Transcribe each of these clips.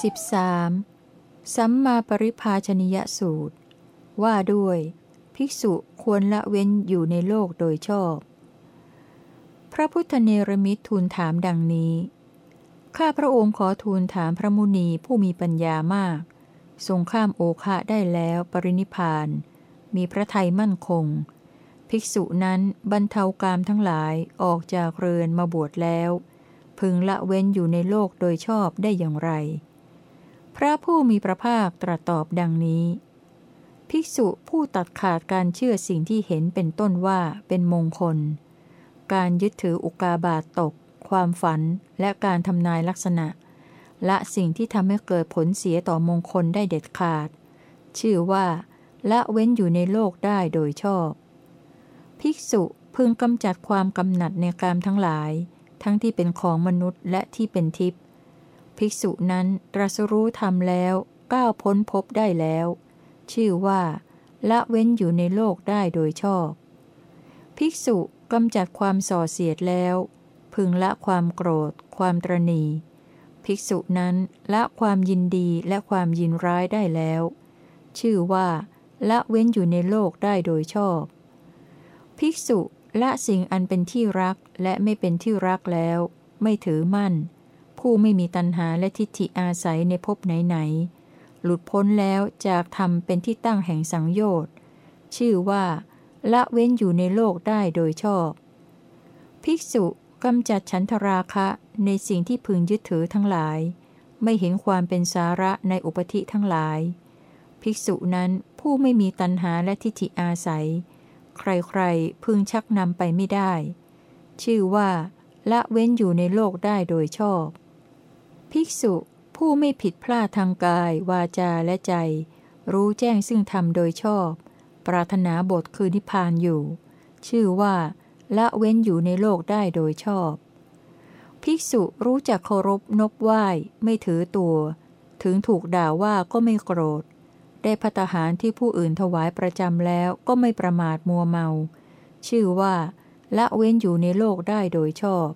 13. สัมมาปริภาชนิยสูตร ว่าด้วย ภิกษุควรละเว้นอยู่ในโลกโดยชอบ พระพุทธเนรมิตรทูลถามดังนี้ ข้าพระองค์ขอทูลถามพระมุนีผู้มีปัญญามาก ทรงข้ามโอคะได้แล้วปรินิพาน มีพระทัยมั่นคง ภิกษุนั้นบรรเทากามทั้งหลายออกจากเรือนมาบวชแล้ว พึงละเว้นอยู่ในโลกโดยชอบได้อย่างไร พระผู้มีพระภาคตรัสตอบดังนี้ ภิกษุผู้ตัดขาดการเชื่อสิ่งที่เห็นเป็นต้นว่าเป็นมงคล การยึดถืออุกาบาตตก ความฝันและการทำนายลักษณะ และสิ่งที่ทำให้เกิดผลเสียต่อมงคลได้เด็ดขาด ชื่อว่า ละเว้นอยู่ในโลกได้โดยชอบ ภิกษุพึงกำจัดความกำหนัดในกามทั้งหลาย ทั้งที่เป็นของมนุษย์และที่เป็นทิพย์ ภิกษุนั้นตรัสรู้ธรรมแล้วก้าวพ้นภพได้แล้ว ชื่อว่า ละเว้นอยู่ในโลกได้โดยชอบ ภิกษุกำจัดความส่อเสียดแล้ว พึงละความโกรธ ความตรณี ภิกษุนั้นละความยินดีและความยินร้ายได้แล้ว ชื่อว่า ละเว้นอยู่ในโลกได้โดยชอบ ภิกษุละสิ่งอันเป็นที่รักและไม่เป็นที่รักแล้ว ไม่ถือมั่น ผู้ไม่มีตัณหาและทิฏฐิอาศัยในภพไหนๆหลุดพ้นแล้วจากธรรมเป็นที่ตั้งแห่งสังโยชน์ชื่อว่า ละเว้นอยู่ในโลกได้โดยชอบ ภิกษุกำจัดฉันทราคะในสิ่งที่พึงยึดถือทั้งหลาย ไม่เห็นความเป็นสาระในอุปธิทั้งหลาย ภิกษุนั้นผู้ไม่มีตัณหาและทิฏฐิอาศัย ใครๆพึงชักนำไปไม่ได้ ชื่อว่า ละเว้นอยู่ในโลกได้โดยชอบ ภิกษุผู้ไม่ผิดพลาดทางกาย วาจาและใจ รู้แจ้งซึ่งธรรมโดยชอบ ปรารถนาบทคือนิพพานอยู่ ชื่อว่า ละเว้นอยู่ในโลกได้โดยชอบ ภิกษุรู้จักเคารพนบไหว้ ไม่ถือตัว ถึงถูกด่าว่าก็ไม่โกรธ ได้พัตหารที่ผู้อื่นถวายประจำแล้วก็ไม่ประมาทมัวเมา ชื่อว่า ละเว้นอยู่ในโลกได้โดยชอบ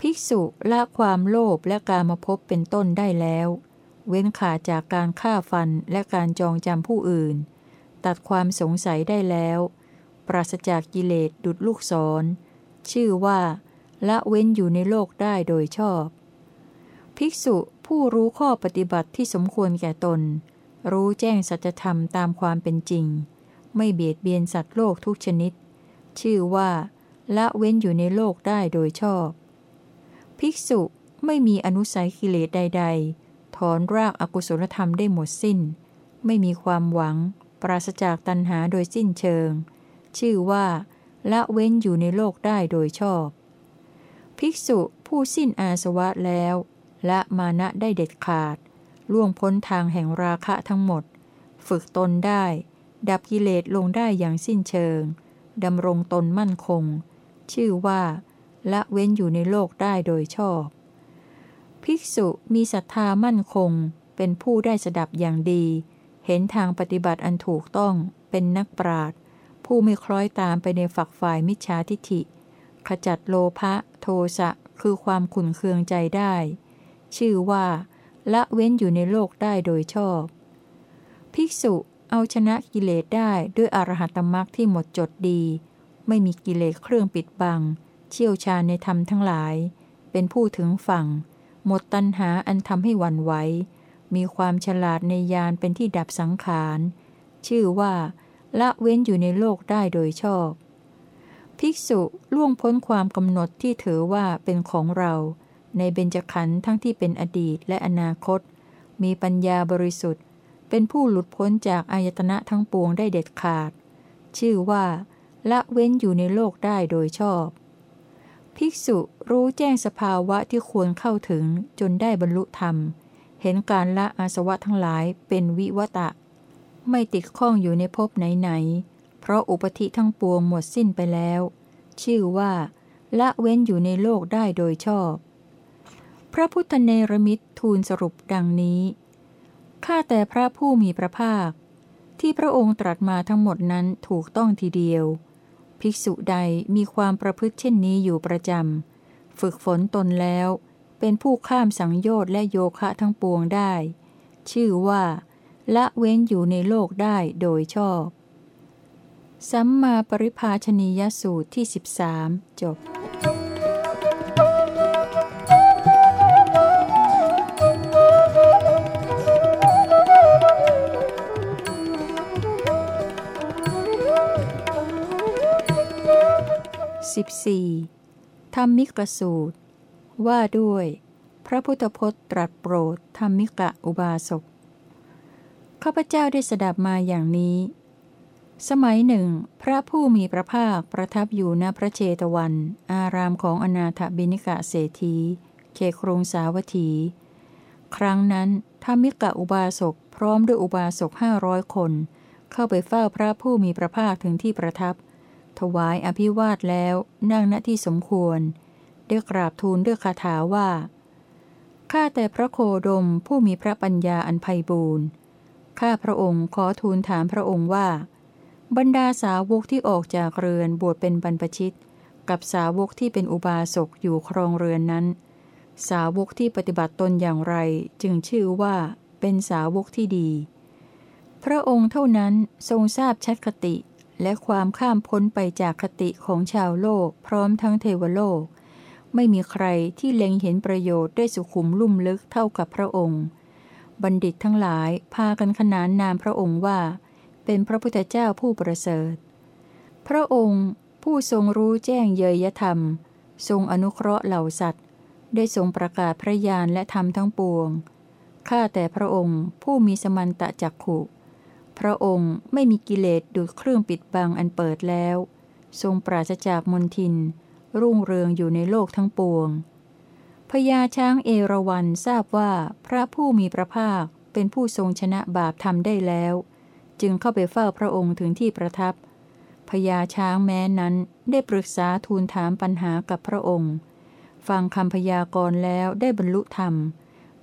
ภิกษุละความโลภและการมาพบเป็นต้นได้แล้ว เว้นขาดจากการฆ่าฟันและการจองจำผู้อื่น ตัดความสงสัยได้แล้ว ปราศจากกิเลสดุดลูกศร ชื่อว่า ละเว้นอยู่ในโลกได้โดยชอบ ภิกษุผู้รู้ข้อปฏิบัติที่สมควรแก่ตน รู้แจ้งสัจธรรมตามความเป็นจริง ไม่เบียดเบียนสัตว์โลกทุกชนิด ชื่อว่า ละเว้นอยู่ในโลกได้โดยชอบ ภิกษุไม่มีอนุสัยกิเลสใด ๆ ถอนรากอากุศลธรรมได้หมดสิ้น ไม่มีความหวัง ปราศจากตัณหาโดยสิ้นเชิง ชื่อว่า ละเว้นอยู่ในโลกได้โดยชอบ ภิกษุผู้สิ้นอาสวะแล้วละมานะได้เด็ดขาด ล่วงพ้นทางแห่งราคะทั้งหมด ฝึกตนได้ ดับกิเลสลงได้อย่างสิ้นเชิงดำรงตนมั่นคง ชื่อว่า ละเว้นอยู่ในโลกได้โดยชอบ ภิกษุมีศรัทธามั่นคง เป็นผู้ได้สดับอย่างดี เห็นทางปฏิบัติอันถูกต้องเป็นนักปราดผู้ไม่คล้อยตามไปในฝักฝ่ายมิจฉาทิฐิ ขจัดโลภะโทสะคือความขุนเคืองใจได้ ชื่อว่า ละเว้นอยู่ในโลกได้โดยชอบ ภิกษุเอาชนะกิเลสได้ด้วยอรหัตมรักที่หมดจดดี ไม่มีกิเลสเครื่องปิดบัง เชี่ยวชาญในธรรมทั้งหลาย เป็นผู้ถึงฝั่ง หมดตัณหาอันทำให้วันไหว มีความฉลาดในยานเป็นที่ดับสังขาร ชื่อว่า ละเว้นอยู่ในโลกได้โดยชอบ ภิกษุล่วงพ้นความกำหนดที่ถือว่าเป็นของเรา ในเบญจขันธ์ทั้งที่เป็นอดีตและอนาคต มีปัญญาบริสุทธิ์ เป็นผู้หลุดพ้นจากอายตนะทั้งปวงได้เด็ดขาด ชื่อว่า ละเว้นอยู่ในโลกได้โดยชอบ ภิกษุรู้แจ้งสภาวะที่ควรเข้าถึงจนได้บรรลุธรรม เห็นการละอาสวะทั้งหลายเป็นวิวตะ ไม่ติดข้องอยู่ในภพไหนๆ เพราะอุปธิทั้งปวงหมดสิ้นไปแล้ว ชื่อว่า ละเว้นอยู่ในโลกได้โดยชอบ พระพุทธเนรมิตรทูลสรุปดังนี้ ข้าแต่พระผู้มีพระภาค ที่พระองค์ตรัสมาทั้งหมดนั้นถูกต้องทีเดียว ภิกษุใดมีความประพฤติเช่นนี้อยู่ประจำ ฝึกฝนตนแล้ว เป็นผู้ข้ามสังโยชน์และโยคะทั้งปวงได้ ชื่อว่า ละเว้นอยู่ในโลกได้โดยชอบ สัมมาปริภาชนียสูตรที่ 13 จบ 14. ธรรมิกสูตร ว่าด้วย พระพุทธพจน์ตรัสโปรดธรรมิกะอุบาสกข้าพเจ้าได้สดับมาอย่างนี้ สมัยหนึ่ง พระผู้มีพระภาคประทับอยู่ณพระเชตวัน อารามของอนาถบิณิกะเศรษฐีเขครงสาวัตถี ครั้งนั้นธรรมิกะอุบาสกพร้อมด้วยอุบาสกห้าร้อยคน เข้าไปเฝ้าพระผู้มีพระภาคถึงที่ประทับ ถวายอภิวาทแล้วนั่งณที่สมควร ได้กราบทูลด้วยคาถาว่า ข้าแต่พระโคดมผู้มีพระปัญญาอันไพบูรณ์ข้าพระองค์ขอทูลถามพระองค์ว่า บรรดาสาวกที่ออกจากเรือนบวชเป็นบรรพชิต กับสาวกที่เป็นอุบาสกอยู่ครองเรือนนั้น สาวกที่ปฏิบัติตนอย่างไรจึงชื่อว่าเป็นสาวกที่ดี พระองค์เท่านั้นทรงทราบชัดคติ และความข้ามพ้นไปจากคติของชาวโลกพร้อมทั้งเทวโลก ไม่มีใครที่เล็งเห็นประโยชน์ได้สุขุมลุ่มลึกเท่ากับพระองค์ บัณฑิตทั้งหลายพากันขนานนามพระองค์ว่า เป็นพระพุทธเจ้าผู้ประเสริฐ พระองค์ผู้ทรงรู้แจ้งเยยธรรม ทรงอนุเคราะห์เหล่าสัตว์ ได้ทรงประกาศพระญาณและธรรมทั้งปวงข้าแต่พระองค์ผู้มีสมันตะจักขุ พระองค์ไม่มีกิเลสดูดเครื่องปิดบังอันเปิดแล้ว ทรงปราศจากมนทิน รุ่งเรืองอยู่ในโลกทั้งปวงพญาช้างเอราวันทราบว่าพระผู้มีพระภาคเป็นผู้ทรงชนะบาปทำได้แล้ว จึงเข้าไปเฝ้าพระองค์ถึงที่ประทับพญาช้างแม้นั้นได้ปรึกษาทูลถามปัญหากับพระองค์ ฟังคำพยากรณ์แล้วได้บรรลุธรรม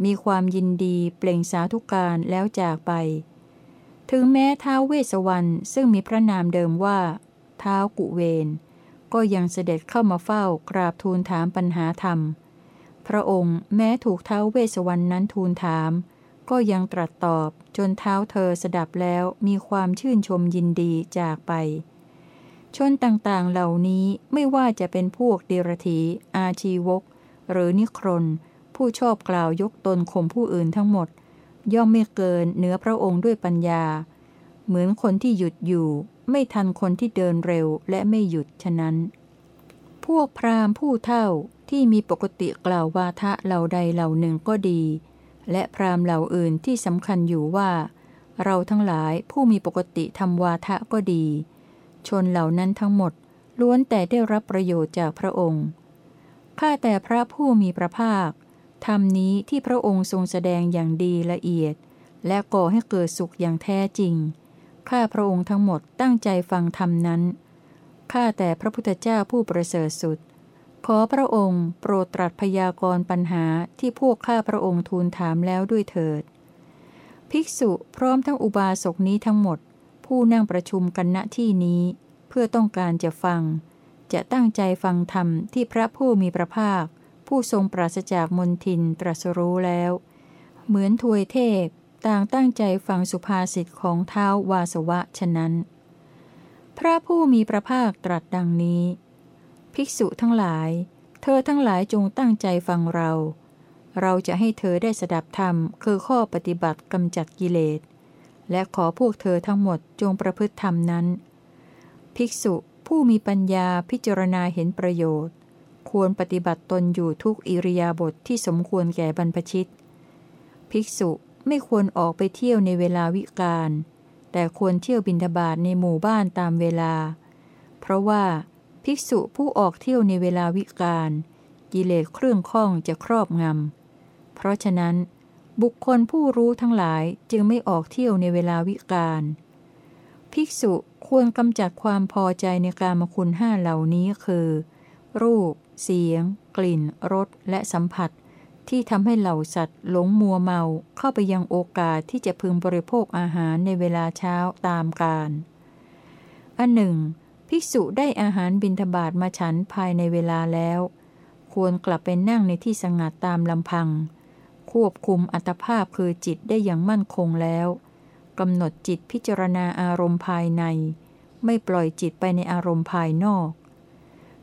มีความยินดีเปล่งสาธุการแล้วจากไป ถึงแม้เท้าเวสวรรณซึ่งมีพระนามเดิมว่าเท้ากุเวนก็ยังเสด็จเข้ามาเฝ้ากราบทูลถามปัญหาธรรม พระองค์แม้ถูกเท้าเวสวรรณนั้นทูลถาม ก็ยังตรัสตอบจนเท้าเธอสดับแล้วมีความชื่นชมยินดีจากไป ชนต่างๆเหล่านี้ไม่ว่าจะเป็นพวกเดรธีอาชีวก หรือนิครนผู้ชอบกล่าวยกตนข่มผู้อื่นทั้งหมด ย่อมไม่เกินเนื้อพระองค์ด้วยปัญญา เหมือนคนที่หยุดอยู่ ไม่ทันคนที่เดินเร็วและไม่หยุดฉะนั้น พวกพราหมณ์ผู้เท่าที่มีปกติกล่าววาทะเหล่าใดเหล่าหนึ่งก็ดี และพราหมณ์เหล่าอื่นที่สำคัญอยู่ว่า เราทั้งหลายผู้มีปกติทำวาทะก็ดี ชนเหล่านั้นทั้งหมดล้วนแต่ได้รับประโยชน์จากพระองค์ข้าแต่พระผู้มีพระภาค ธรรมนี้ที่พระองค์ทรงแสดงอย่างดีละเอียด และก่อให้เกิดสุขอย่างแท้จริง ข้าพระองค์ทั้งหมดตั้งใจฟังธรรมนั้น ข้าแต่พระพุทธเจ้าผู้ประเสริฐสุด ขอพระองค์โปรดตรัสพยากรณ์ปัญหาที่พวกข้าพระองค์ทูลถามแล้วด้วยเถิด ภิกษุพร้อมทั้งอุบาสกนี้ทั้งหมด ผู้นั่งประชุมกันณที่นี้ เพื่อต้องการจะฟัง จะตั้งใจฟังธรรมที่พระผู้มีพระภาค ผู้ทรงปราศจากมนทินตรัสรู้แล้ว เหมือนทวยเทพต่างตั้งใจฟังสุภาษิตของเท้าวาสวะฉะนั้น พระผู้มีพระภาคตรัสดังนี้ ภิกษุทั้งหลาย เธอทั้งหลายจงตั้งใจฟังเรา เราจะให้เธอได้สดับธรรม คือข้อปฏิบัติกำจัดกิเลส และขอพวกเธอทั้งหมดจงประพฤติธรรมนั้น ภิกษุผู้มีปัญญาพิจารณาเห็นประโยชน์ ควรปฏิบัติตนอยู่ทุกอิริยาบถทที่สมควรแก่บรรพชิต ภิกษุไม่ควรออกไปเที่ยวในเวลาวิกาล แต่ควรเที่ยวบินทบาทในหมู่บ้านตามเวลา เพราะว่าภิกษุผู้ออกเที่ยวในเวลาวิกาลกิเลสเครื่องข้องจะครอบงำ เพราะฉะนั้น บุคคลผู้รู้ทั้งหลายจึงไม่ออกเที่ยวในเวลาวิกาล ภิกษุควรกำจัดความพอใจในการมคุณห้าเหล่านี้คือ รูป เสียง กลิ่น รส และสัมผัส ที่ทำให้เหล่าสัตว์หลงมัวเมาเข้าไปยังโอกาสที่จะพึงบริโภคอาหารในเวลาเช้าตามกาลอันหนึ่ง ภิกษุได้อาหารบิณฑบาตมาฉันภายในเวลาแล้ว ควรกลับไปนั่งในที่สงัดตามลำพัง ควบคุมอัตภาพคือจิตได้อย่างมั่นคงแล้วกำหนดจิตพิจารณาอารมณ์ภายใน ไม่ปล่อยจิตไปในอารมณ์ภายนอก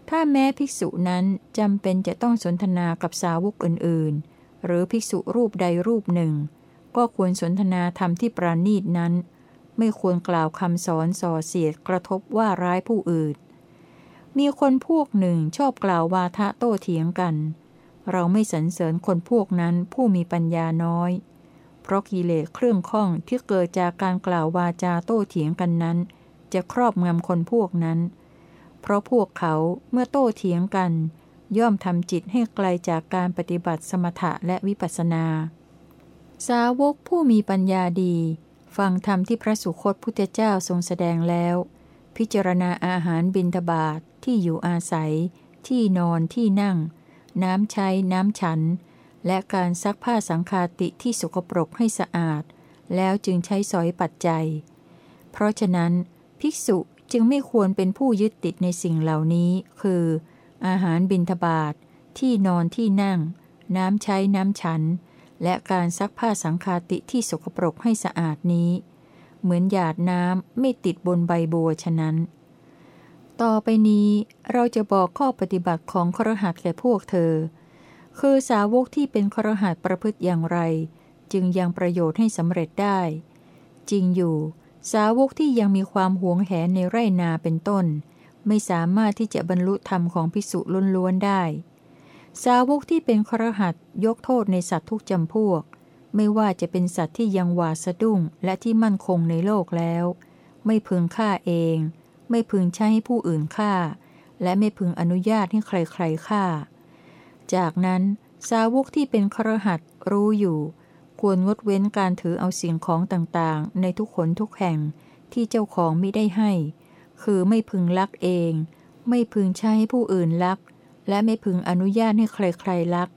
ถ้าแม้ภิกษุนั้นจำเป็นจะต้องสนทนากับสาวกอื่นๆ หรือภิกษุรูปใดรูปหนึ่ง ก็ควรสนทนาธรรมที่ปราณีตนั้น ไม่ควรกล่าวคำสอนส่อเสียดกระทบว่าร้ายผู้อื่น มีคนพวกหนึ่งชอบกล่าววาทะโต้เถียงกัน เราไม่สรรเสริญคนพวกนั้นผู้มีปัญญาน้อย เพราะกิเลสเครื่องข้องที่เกิดจากการกล่าววาจาโต้เถียงกันนั้น จะครอบงำคนพวกนั้น เพราะพวกเขาเมื่อโต้เถียงกัน ย่อมทำจิตให้ไกลจากการปฏิบัติสมถะและวิปัสสนา สาวกผู้มีปัญญาดี ฟังธรรมที่พระสุคตพุทธเจ้าทรงแสดงแล้ว พิจารณาอาหารบิณฑบาตทที่อยู่อาศัย ที่นอนที่นั่ง น้ำใช้น้ำฉัน และการซักผ้าสังคาติที่สกปรกให้สะอาด แล้วจึงใช้สอยปัจจัย เพราะฉะนั้น ภิกษุ จึงไม่ควรเป็นผู้ยึดติดในสิ่งเหล่านี้ คือ อาหารบิณฑบาตทที่นอนที่นั่ง น้ำใช้น้ำฉัน และการซักผ้าสังคาติที่สกปรกให้สะอาดนี้ เหมือนหยาดน้ำไม่ติดบนใบบัวฉะนั้น ต่อไปนี้เราจะบอกข้อปฏิบัติของครหัสแก่พวกเธอ คือสาวกที่เป็นครหัสประพฤติอย่างไร จึงยังประโยชน์ให้สำเร็จได้ จริงอยู่ สาวกที่ยังมีความหวงแหนในไร่นาเป็นต้น ไม่สามารถที่จะบรรลุธรรมของพิสุล้วนๆได้ สาวกที่เป็นครหัสยกโทษในสัตว์ทุกจำพวก ไม่ว่าจะเป็นสัตว์ที่ยังหวาสะดุ้งและที่มั่นคงในโลกแล้ว ไม่พึงฆ่าเอง ไม่พึงใช้ให้ผู้อื่นฆ่า และไม่พึงอนุญาตให้ใครๆฆ่า จากนั้นสาวกที่เป็นครหัสรู้อยู่ ควรงดเว้นการถือเอาสิ่งของต่างๆ ในทุกขนทุกแห่งที่เจ้าของไม่ได้ให้ คือไม่พึงลักเอง ไม่พึงใช้ให้ผู้อื่นลัก และไม่พึงอนุญาตให้ใครๆลัก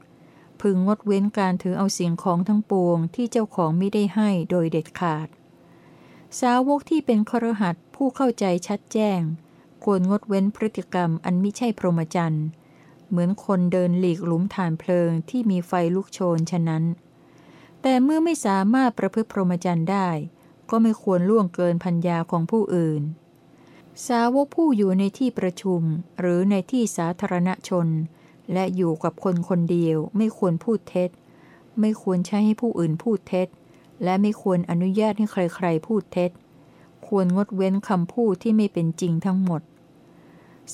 พึงงดเว้นการถือเอาสิ่งของทั้งปวงที่เจ้าของไม่ได้ให้โดยเด็ดขาด สาวกที่เป็นครหัสผู้เข้าใจชัดแจ้ง ควรงดเว้นพฤติกรรมอันไม่ใช่พรหมจรรย์ เหมือนคนเดินหลีกหลุมฐานเพลิงที่มีไฟลุกโชนฉะนั้น แต่เมื่อไม่สามารถประพฤติพรหมจรรย์ได้ ก็ไม่ควรล่วงเกินพัญญาของผู้อื่น สาวกผู้อยู่ในที่ประชุมหรือในที่สาธารณชน และอยู่กับคนคนเดียวไม่ควรพูดเท็จ ไม่ควรใช้ให้ผู้อื่นพูดเท็จ และไม่ควรอนุญาตให้ใครๆพูดเท็จ ควรงดเว้นคำพูดที่ไม่เป็นจริงทั้งหมด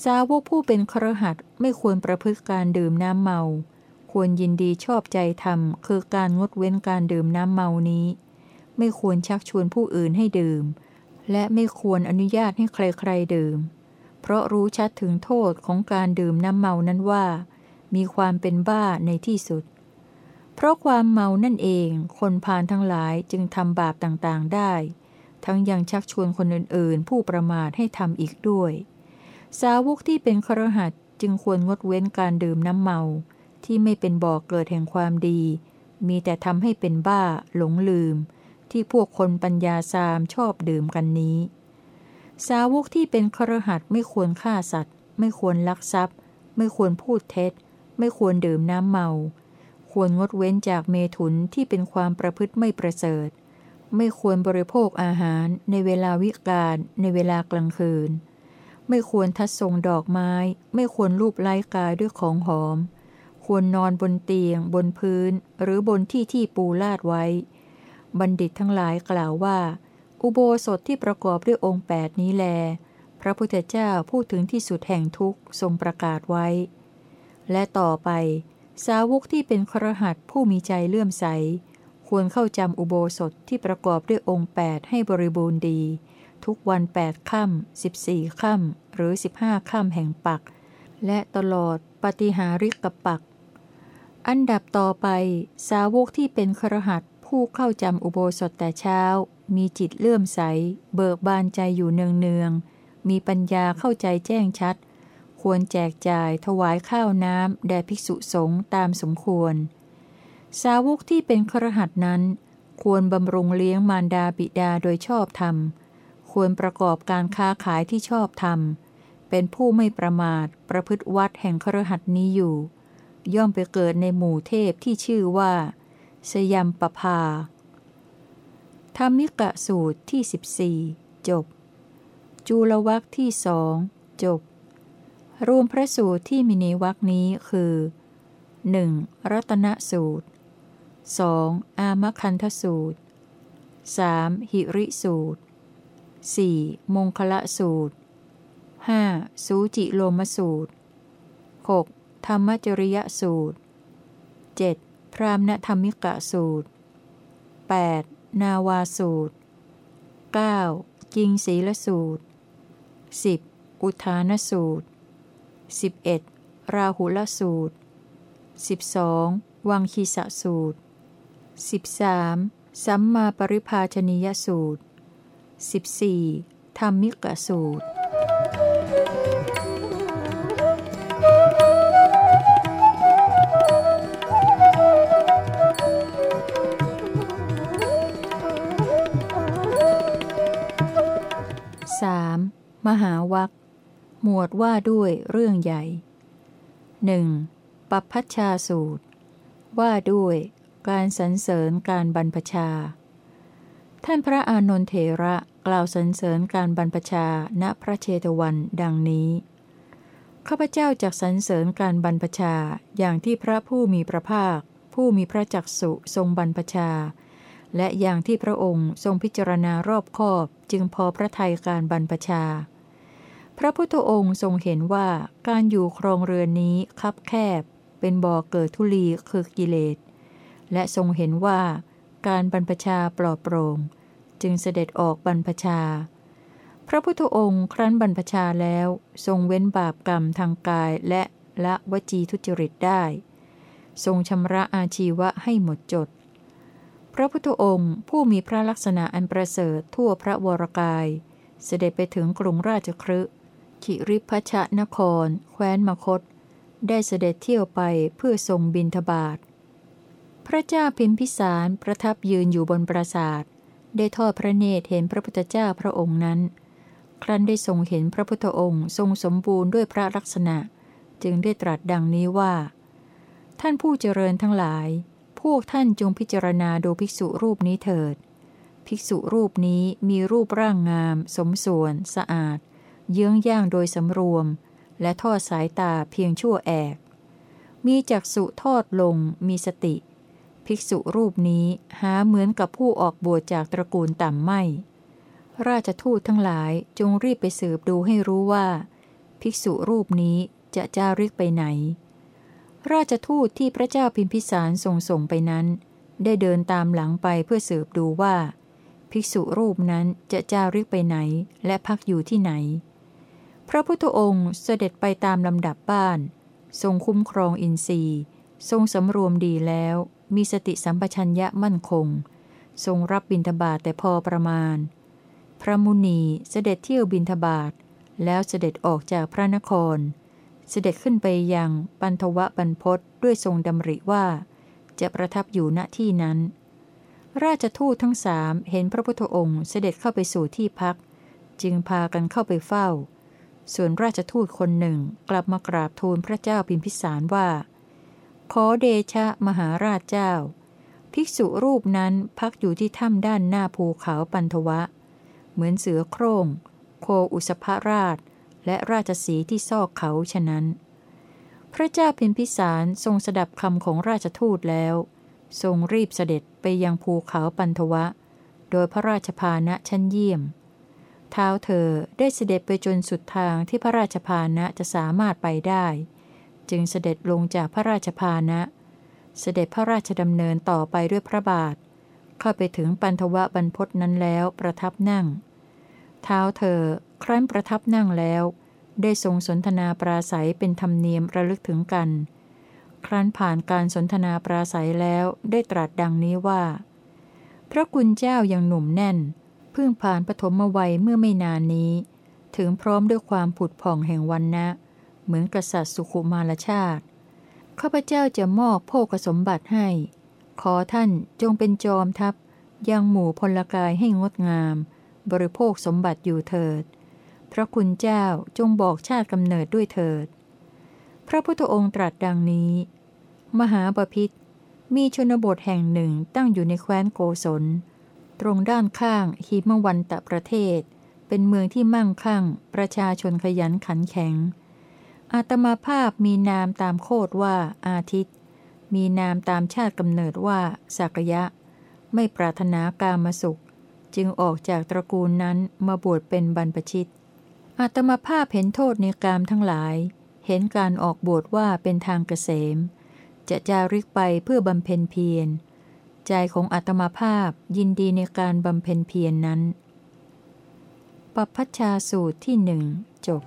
สาวกผู้เป็นครหัสไม่ควรประพฤติการดื่มน้ำเมา ควรยินดีชอบใจธรรม คือการงดเว้นการดื่มน้ำเมานี้ ไม่ควรชักชวนผู้อื่นให้ดื่ม และไม่ควรอนุญาตให้ใครๆดื่ม เพราะรู้ชัดถึงโทษของการดื่มน้ำเมานั้นว่า มีความเป็นบ้าในที่สุด เพราะความเมานั่นเองคนพาลทั้งหลายจึงทำบาปต่างๆได้ ทั้งยังชักชวนคนอื่นๆ ผู้ประมาทให้ทำอีกด้วย สาวกที่เป็นครหัสจึงควรงดเว้นการดื่มน้ำเมา ที่ไม่เป็นบ่อกเกิดแห่งความดี มีแต่ทำให้เป็นบ้า หลงลืม ที่พวกคนปัญญาสามชอบดื่มกันนี้ สาวกที่เป็นครหัสไม่ควรฆ่าสัตว์ ไม่ควรลักทรัพย์ ไม่ควรพูดเท็จ ไม่ควรดื่มน้ำเมา ควรงดเว้นจากเมถุนที่เป็นความประพฤติไม่ประเสริฐ ไม่ควรบริโภคอาหารในเวลาวิกาลในเวลากลางคืน ไม่ควรทัดทรงดอกไม้ ไม่ควรรูปไล้กายด้วยของหอม ควรนอนบนเตียง บนพื้น หรือบนที่ที่ปูลาดไว้ บัณฑิตทั้งหลายกล่าวว่า อุโบสถที่ประกอบด้วยองค์แปดนี้แล พระพุทธเจ้าพูดถึงที่สุดแห่งทุกข์ทรงประกาศไว้ และต่อไป สาวกที่เป็นครหัสผู้มีใจเลื่อมใส ควรเข้าจำอุโบสถที่ประกอบด้วยองค์แปดให้บริบูรณ์ดี ทุกวันแปดค่ำสิบสี่ค่ำหรือสิบห้าค่ำแห่งปักและตลอดปฏิหาริกกับปัก อันดับต่อไปสาวกที่เป็นครหัสผู้เข้าจำอุโบสถแต่เช้า มีจิตเลื่อมใส เบิกบานใจอยู่เนืองเนืองมีปัญญาเข้าใจแจ้งชัด ควรแจกจ่ายถวายข้าวน้ำแด่ภิกษุสงฆ์ตามสมควร สาวกที่เป็นครหัสนั้น ควรบำรุงเลี้ยงมารดาบิดาโดยชอบธรรม ควรประกอบการค้าขายที่ชอบธรรม เป็นผู้ไม่ประมาทประพฤติวัดแห่งครหัสนี้อยู่ ย่อมไปเกิดในหมู่เทพที่ชื่อว่า สยามปภาธรรมิกะสูตรที่ 14 จบจูลวักที่สองจบ รวมพระสูตรที่มีในวักนี้คือ 1. รัตนสูตร 2. อามคันทสูตร 3. หิริสูตร 4. มงคละสูตร 5. สูจิโลมสูตร 6. ธรรมจริยสูตร 7. พรามณธรรมิกะสูตร 8. นาวาสูตร 9. กิงศีลสูตร 10. อุทานสูตร 11. ราหุลสูตร 12. วังคีสะสูตร 13. สัมมาปริภาชนียสูตร 14. ธรรมิกะสูตร มหาวัคหมวดว่าด้วยเรื่องใหญ่หนึ่งปัปพัชชาสูตร ว่าด้วยการสรรเสริญการบรรพชา ท่านพระอานนทเถระกล่าวสรรเสริญการบรรพชาณพระเชตวันดังนี้ข้าพเจ้าจากสรรเสริญการบรรพชาอย่างที่พระผู้มีพระภาค ผู้มีพระจักสุทรงบรรพชา และอย่างที่พระองค์ทรงพิจารณารอบคอบจึงพอพระทัยการบรรพชา พระพุทธองค์ทรงเห็นว่าการอยู่ครองเรือนนี้คับแคบ เป็นบ่อเกิดทุลีคือกิเลส และทรงเห็นว่าการบรรพชาปลอดโปร่ง จึงเสด็จออกบรรพชา พระพุทธองค์ครั้นบรรพชาแล้ว ทรงเว้นบาปกรรมทางกายและละวจีทุจริตได้ ทรงชำระอาชีวะให้หมดจด ระพุทธองค์ผู้มีพระลักษณะอันประเสริฐทั่วพระวรกาย เสด็จไปถึงกรุงราชครึขิริพชนคร แคว้นมคต ได้เสด็จเที่ยวไปเพื่อทรงบินทบาท พระเจ้าพิมพิสารประทับยืนอยู่บนปราสาท ได้ทอดพระเนตรเห็นพระพุทธเจ้าพระองค์นั้น ครั้นได้ทรงเห็นพระพุทธองค์ทรงสมบูรณ์ด้วยพระลักษณะ จึงได้ตรัสดังนี้ว่า ท่านผู้เจริญทั้งหลาย พวกท่านจงพิจารณาดูภิกษุรูปนี้เถิด ภิกษุรูปนี้มีรูปร่างงาม สมส่วน สะอาด เยื้องย่างโดยสำรวม และทอดสายตาเพียงชั่วแอก มีจักษุทอดลง มีสติ ภิกษุรูปนี้หาเหมือนกับผู้ออกบวชจากตระกูลต่ำไม่ ราชทูตทั้งหลายจงรีบไปสืบดูให้รู้ว่า ภิกษุรูปนี้จะจาริกไปไหน ราชทูตที่พระเจ้าพิมพิสารส่งส่งไปนั้น ได้เดินตามหลังไปเพื่อสืบดูว่า ภิกษุรูปนั้นจะจาริกไปไหนและพักอยู่ที่ไหน พระพุทธองค์เสด็จไปตามลำดับบ้าน ทรงคุ้มครองอินทรีย์ ทรงสำรวมดีแล้ว มีสติสัมปชัญญะมั่นคง ทรงรับบิณฑบาตแต่พอประมาณ พระมุนีเสด็จเที่ยวบิณฑบาตแล้วเสด็จออกจากพระนคร เสด็จขึ้นไปยังปันทวะบรรพศด้วยทรงดำริว่า จะประทับอยู่ณที่นั้น ราชทูตทั้งสามเห็นพระพุทธองค์เสด็จเข้าไปสู่ที่พัก จึงพากันเข้าไปเฝ้า ส่วนราชทูตคนหนึ่งกลับมากราบทูลพระเจ้าพิมพิสารว่า ขอเดชะมหาราชเจ้า ภิกษุรูปนั้นพักอยู่ที่ถ้ำด้านหน้าภูเขาปันทวะ เหมือนเสือโคร่ง โคอุสภราช และราชสีที่ซอกเขาฉะนั้น พระเจ้าพิมพิสารทรงสดับคำของราชทูตแล้ว ทรงรีบเสด็จไปยังภูเขาปันทวะ โดยพระราชพานะชั้นเยี่ยม เท้าเธอได้เสด็จไปจนสุดทางที่พระราชพานะจะสามารถไปได้ จึงเสด็จลงจากพระราชพานะ เสด็จพระราชดำเนินต่อไปด้วยพระบาท เข้าไปถึงปันทวะบรรพตนั้นแล้วประทับนั่ง เท้าเธอ ครั้นประทับนั่งแล้ว ได้ทรงสนทนาปราศัยเป็นธรรมเนียมระลึกถึงกัน ครั้นผ่านการสนทนาปราศัยแล้วได้ตรัสดังนี้ว่า พระคุณเจ้ายังหนุ่มแน่น เพิ่งผ่านปฐมวัยเมื่อไม่นานนี้ ถึงพร้อมด้วยความผุดผ่องแห่งวันนะ เหมือนกษัตริย์สุขุมารชาติข้าพเจ้าจะมอบโภคสมบัติให้ ขอท่านจงเป็นจอมทัพยังหมู่พลกายให้งดงาม บริโภคสมบัติอยู่เถิด พระคุณเจ้าจงบอกชาติกำเนิดด้วยเถิด พระพุทธองค์ตรัสดังนี้ มหาปพิธมีชนบทแห่งหนึ่งตั้งอยู่ในแคว้นโกศล ตรงด้านข้างหิมวันตะประเทศ เป็นเมืองที่มั่งคั่ง ประชาชนขยันขันแข็ง อาตมาภาพมีนามตามโคดว่าอาทิตย์ มีนามตามชาติกำเนิดว่าสักยะ ไม่ปรารถนากามสุข จึงออกจากตระกูลนั้นมาบวชเป็นบรรพชิต อาตมาภาพเห็นโทษในกามทั้งหลาย เห็นการออกบวชว่าเป็นทางเกษม จะจาริกไปเพื่อบำเพ็ญเพียร ใจของอัตมาภาพยินดีในการบำเพ็ญเพียรนนั้นปพัชชาสูตรที่หนึ่งจบ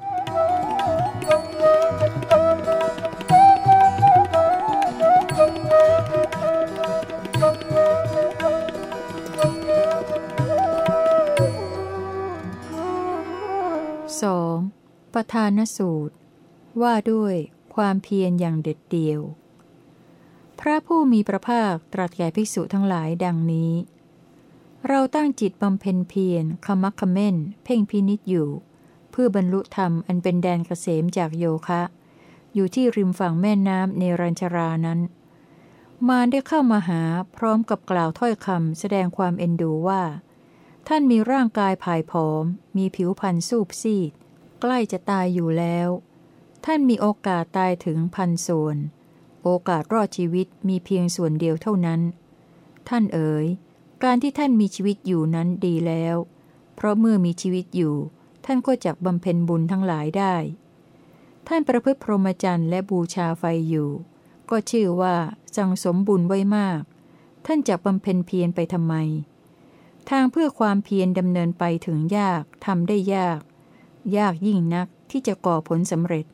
ประธานสูตร ว่าด้วยความเพียรอย่างเด็ดเดี่ยว พระผู้มีพระภาคตรัสแก่ภิกษุทั้งหลายดังนี้ เราตั้งจิตบำเพ็ญเพียรขมักขม้นเพ่งพินิจอยู่ เพื่อบรรลุธรรมอันเป็นแดนเกษมจากโยคะ อยู่ที่ริมฝั่งแม่น้ำเนรัญชรานั้น มารได้เข้ามาหาพร้อมกับกล่าวถ้อยคำแสดงความเอ็นดูว่า ท่านมีร่างกายผายผอม มีผิวพรรณสูบซีด ใกล้จะตายอยู่แล้ว ท่านมีโอกาสตายถึงพันส่วน โอกาสรอดชีวิตมีเพียงส่วนเดียวเท่านั้น ท่านเอ๋ย การที่ท่านมีชีวิตอยู่นั้นดีแล้ว เพราะเมื่อมีชีวิตอยู่ ท่านก็จักบำเพ็ญบุญทั้งหลายได้ ท่านประพฤติพรหมจรรย์และบูชาไฟอยู่ ก็ชื่อว่าสังสมบุญไว้มาก ท่านจักบำเพ็ญเพียรไปทำไมทางเพื่อความเพียรดำเนินไปถึงยากทำได้ยาก ยากยิ่งนักที่จะก่อผลสำเร็จ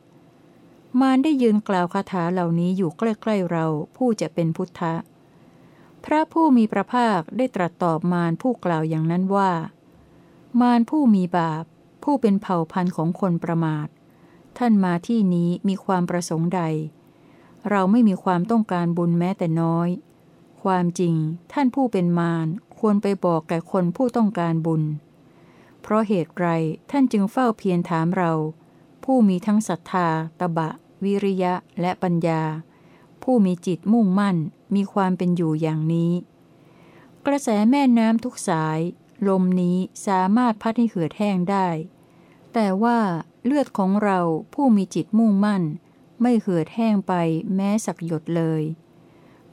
มารได้ยืนกล่าวคาถาเหล่านี้อยู่ใกล้ๆเราผู้จะเป็นพุทธะ พระผู้มีพระภาคได้ตรัสตอบมารผู้กล่าวอย่างนั้นว่า มารผู้มีบาป ผู้เป็นเผ่าพันธุ์ของคนประมาท ท่านมาที่นี้มีความประสงค์ใด เราไม่มีความต้องการบุญแม้แต่น้อย ความจริงท่านผู้เป็นมารควรไปบอกแก่คนผู้ต้องการบุญ เพราะเหตุไรท่านจึงเฝ้าเพียรถามเรา ผู้มีทั้งศรัทธา ตบะ วิริยะและปัญญา ผู้มีจิตมุ่งมั่นมีความเป็นอยู่อย่างนี้ กระแสแม่น้ำทุกสาย ลมนี้สามารถพัดให้เหือดแห้งได้ แต่ว่าเลือดของเราผู้มีจิตมุ่งมั่น ไม่เหือดแห้งไปแม้สักหยดเลย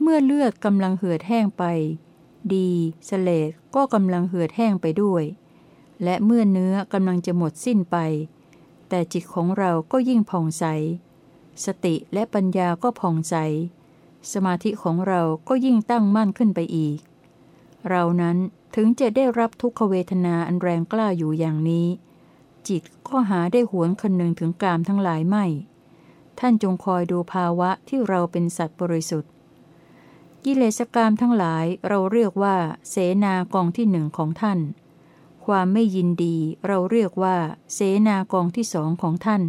เมื่อเลือดกำลังเหือดแห้งไป ดีสเลดก็กำลังเหือดแห้งไปด้วย และเมื่อเนื้อกำลังจะหมดสิ้นไป แต่จิตของเราก็ยิ่งผ่องใส สติและปัญญาก็ผ่องใส สมาธิของเราก็ยิ่งตั้งมั่นขึ้นไปอีก เรานั้นถึงจะได้รับทุกขเวทนาอันแรงกล้าอยู่อย่างนี้ จิตก็หาได้หวนคนหนึ่งถึงกามทั้งหลายไม่ ท่านจงคอยดูภาวะที่เราเป็นสัตว์บริสุทธิ์ กิเลสกรรมทั้งหลายเราเรียกว่า เสนากองที่หนึ่งของท่าน ความไม่ยินดีเราเรียกว่า เสนากองที่สองของท่าน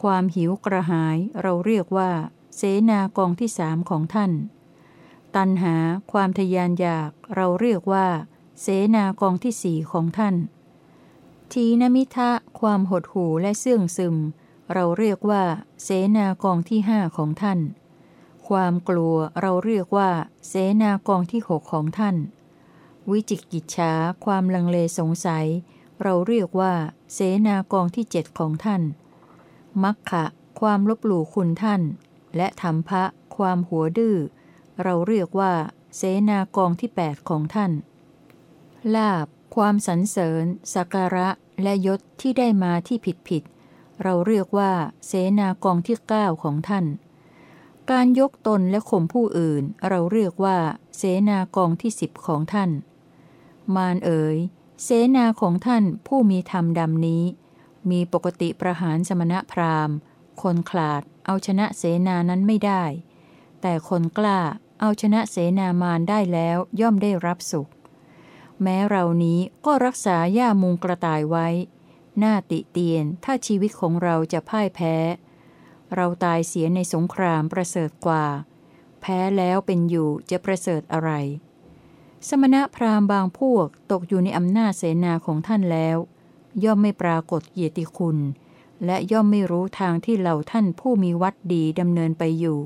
ความหิวกระหายเราเรียกว่า เสนากองที่สามของท่าน ตันหาความทยานอยากเราเรียกว่า เสนากองที่สี่ของท่าน ทีนมิทะความหดหู่และเสื่องซึม เราเรียกว่า เสนากองที่ห้าของท่าน ความกลัวเราเรียกว่า เสนากองที่หกของท่าน วิจิกิจฉาความลังเลสงสัย เราเรียกว่า เสนากองที่เจ็ดของท่าน มัคคะความลบหลู่คุณท่าน และธรรมภะความหัวดื้อ เราเรียกว่า เสนากองที่8ของท่าน ลาบ ความสรรเสริญสักการะ และยศที่ได้มาที่ผิดผิด เราเรียกว่า เสนากองที่9ของท่าน การยกตนและข่มผู้อื่น เราเรียกว่า เสนากองที่สิบของท่าน มารเอ๋ย เสนาของท่านผู้มีธรรมดำนี้ มีปกติประหารสมณพราหมณ์ คนขลาดเอาชนะเสนานั้นไม่ได้ แต่คนกล้าเอาชนะเสนามารได้แล้วย่อมได้รับสุข แม้เรานี้ก็รักษาย่ามุงกระต่ายไว้ หน้าติเตียนถ้าชีวิตของเราจะพ่ายแพ้ เราตายเสียในสงครามประเสริฐกว่า แพ้แล้วเป็นอยู่จะประเสริฐอะไร สมณะพราหมณ์บางพวกตกอยู่ในอำนาจเสนาของท่านแล้ว ย่อมไม่ปรากฏเกียรติคุณ และย่อมไม่รู้ทางที่เหล่าท่านผู้มีวัดดีดำเนินไปอยู่